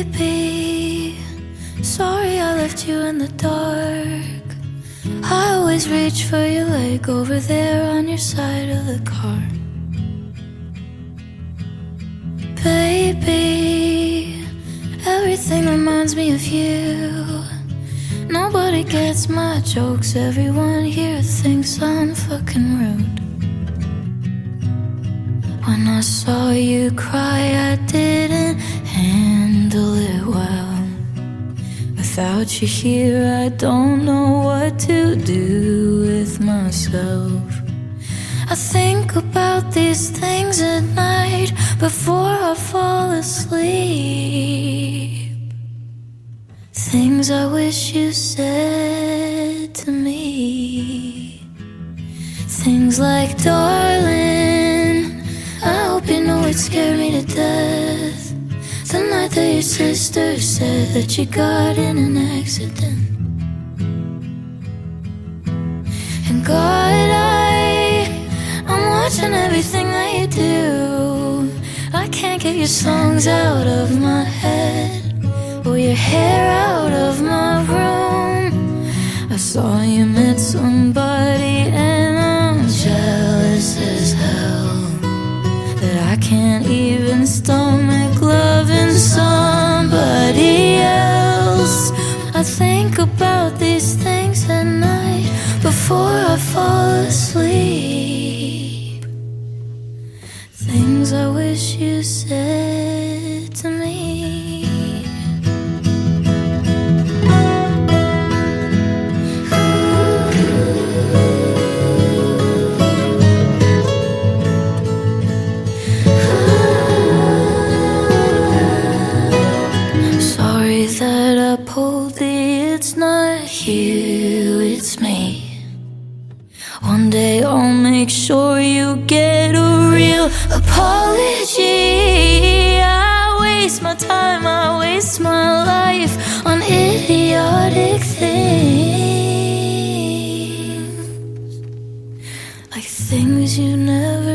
Baby, sorry I left you in the dark. I always reach for your leg over there on your side of the car. Baby, everything reminds me of you. Nobody gets my jokes, everyone here thinks I'm fucking rude. When I saw you cry, I didn't Without you here, I don't know what to do with myself. I think about these things at night before I fall asleep. Things I wish you said to me. Things like, darling, I hope you know it scared me to death. That your sister said that you got in an accident. And God, I, I'm watching everything that you do. I can't get your songs out of my head or your hair out of my room. I saw you met somebody and I'm jealous as hell that I can't even stomach you said to me. Sorry that I pulled the it's not you, it's me. One day I'll make sure you get a real apology. Time, I waste my life on idiotic things. Like things you never